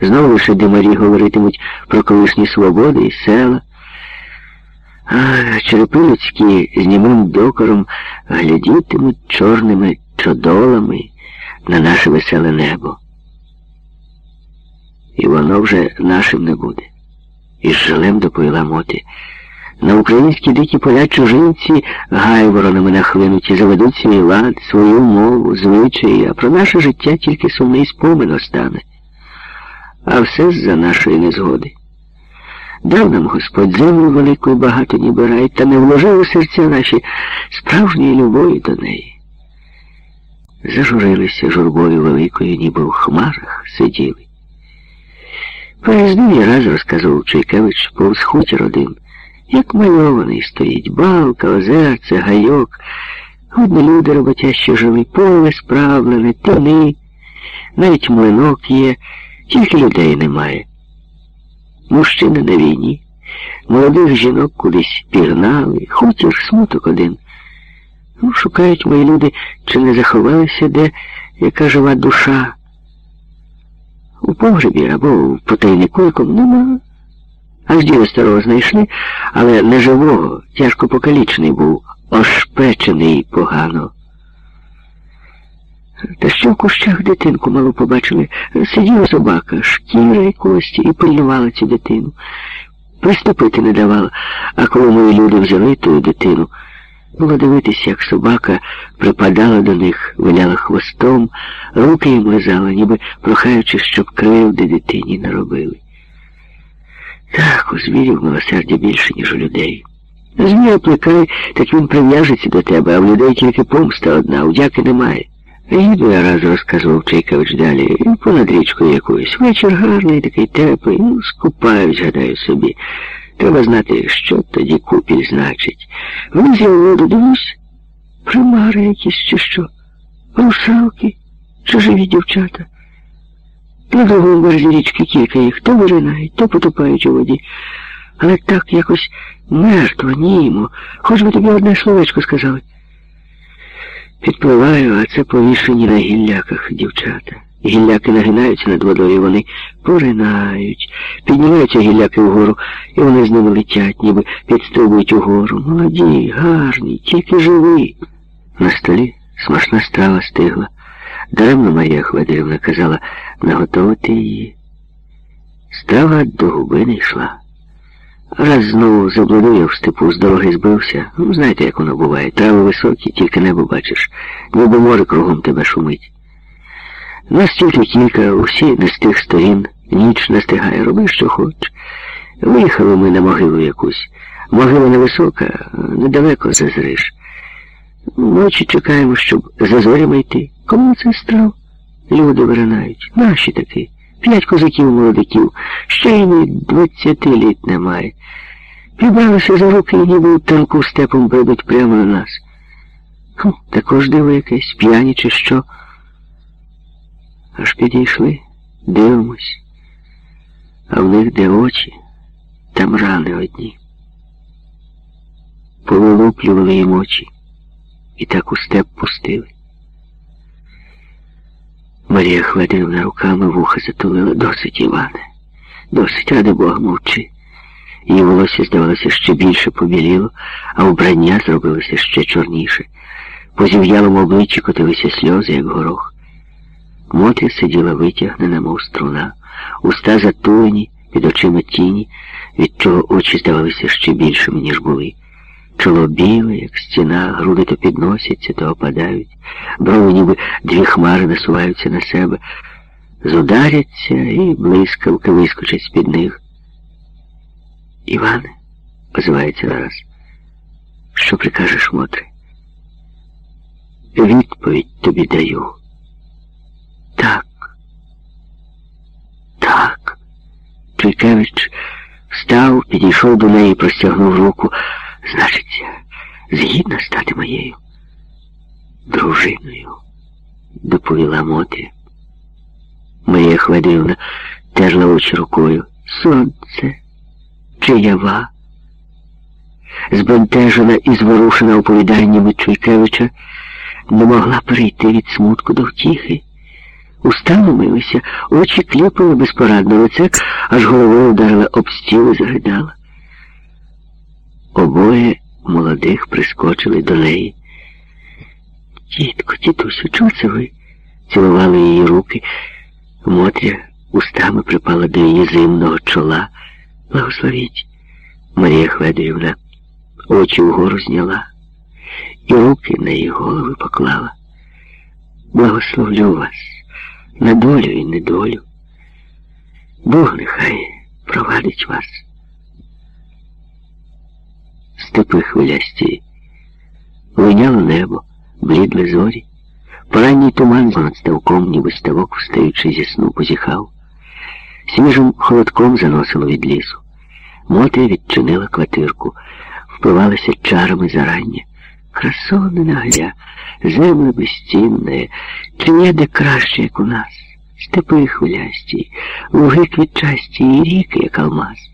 Знову лише димарі говоритимуть про колишні свободи і села. А черепи людські з німим докором глядітимуть чорними чодолами на наше веселе небо. І воно вже нашим не буде. Із жалем доповіла моти. На українські дикі поля чужинці гайворонами нахлинуті, заведуть свій лад, свою мову, звичаї, а про наше життя тільки сумний спомин остане. А все з-за нашої незгоди. Дав нам Господь землю велику багато ніби рай, та не вложив у серця наші справжньої любові до неї. Зажурилися журбою великою, ніби в хмарах сиділи. Я раз розказував Чайкевич повз хутір один. Як мальований стоїть балка, озерце, гайок. Видно, люди роботяще жили, поле справлене, тини, навіть млинок є, тільки людей немає. Мужчини на війні, молодих жінок кудись пірнали, хутір смуток один. Ну, Шукають мої люди, чи не заховалися де яка жива душа. У погребі або в потайнику якому нема. Аж діда старого знайшли, але не живого, тяжко покалічений був, ошпечений погано. Та що в кущах дитинку малу побачили, сиділа собака, шкіра і кості, і пильнувала цю дитину. Приступити не давала, а коли мої люди взяли ту дитину, було дивитися, як собака припадала до них, виляла хвостом, руки їм лизала, ніби прохаючи, щоб кривди дитині не робили. Так, у звірів милосердя більше, ніж у людей. Змія плекай, так він прив'яжеться до тебе, а в людей тільки помста одна, удяки немає. Їду я раз розказував Чайкович далі, понад річкою якоюсь. Вечір гарний, такий теплий, ну, скупаюсь, гадаю собі. Треба знати, що тоді купіль значить. Визяв воду, дивлюсь, примари якісь чи що, русалки, чи живі дівчата. На другому березі річки кілька їх то виринають, то потопають у воді. Але так якось мертво, німо. Хоч би тобі одне словечко сказали. Підпливаю, а це повішені на гілляках дівчата. Гілляки нагинаються над водою, вони поринають, піднімаються гілляки вгору, і вони з ними летять, ніби підстрибують угору. Молоді, гарні, тільки живі. На столі смачна страва стигла. Даремно Марія Хведерівна казала наготовити її. Страва до губи не йшла. Раз знову заблудив в степу, з дороги збився. Ну, знаєте, як воно буває. Трави високі, тільки небо бачиш, ніби море кругом тебе шумить. Нас тільки кілька, усі не з тих сторін, ніч настигає, роби, що хоч. Виїхали ми на могилу якусь. Могила невисока, недалеко зазриш. Ночі чекаємо, щоб за зорями йти. Кому це страв? Люди виринають. Наші таки. П'ять козаків молодиків, ще й ні двадцяти літ немає. Підбралися за руки і ніби в танку степом бредуть прямо на нас. Хм, також диво якесь, п'яні чи що. Аж підійшли, дивимось, а в них де очі, там рани одні. Повилуплювали їм очі і так у степ пустили. Марія Хведерівна руками вуха затулила. Досить, Іване, досить, ради Бога, мовчи. Її волосся, здавалося, ще більше побіліло, а вбрання зробилося ще чорніше. По зів'ялому обличчі котилися сльози, як горох. Мотря сиділа витягнена, мов струна, уста затулені, під очима тіні, від чого очі здавалися ще більшими, ніж були. Чоло біле, як стіна, груди то підносяться, то опадають, брови ніби дві хмари насуваються на себе, зударяться і блискавки вискочать з-під них. Іване, озивається нараз. Що прикажеш, Мотре? Відповідь тобі даю. Так. Так. Чуйкевич встав, підійшов до неї, простягнув руку. Значиться, згідна стати моєю дружиною, доповіла Мотря. Марія Хведивна терла очі рукою. Сонце, чиява. Збентежена і зворушена оповіданнями Чуйкевича, не могла перейти від смутку до втіхи. Уста милися, очі кліпали безпорадно, лице аж головою вдарила об стіл і загидала. Обоє молодих прискочили до неї. Тітко, тітусю, чого це ви? Цілували її руки. Мотря устами припала до її зимного чола. Благословіть. Марія Хведорівна очі вгору зняла і руки на її голови поклала. Благословлю вас на долю і недолю. Бог нехай провадить вас. Степи хвилясті, вийняло небо, блідли зорі, поранній туман над ставком, ніби ставок, встаючи зі сну, позіхав. Свіжим холодком заносило від лісу. Мотря відчинила квартирку, впивалася чарами зарання. Красоне нагля, земле безцінне, чи є де краще, як у нас. Степи хвилясті, луги квітчасті і ріки, як алмаз.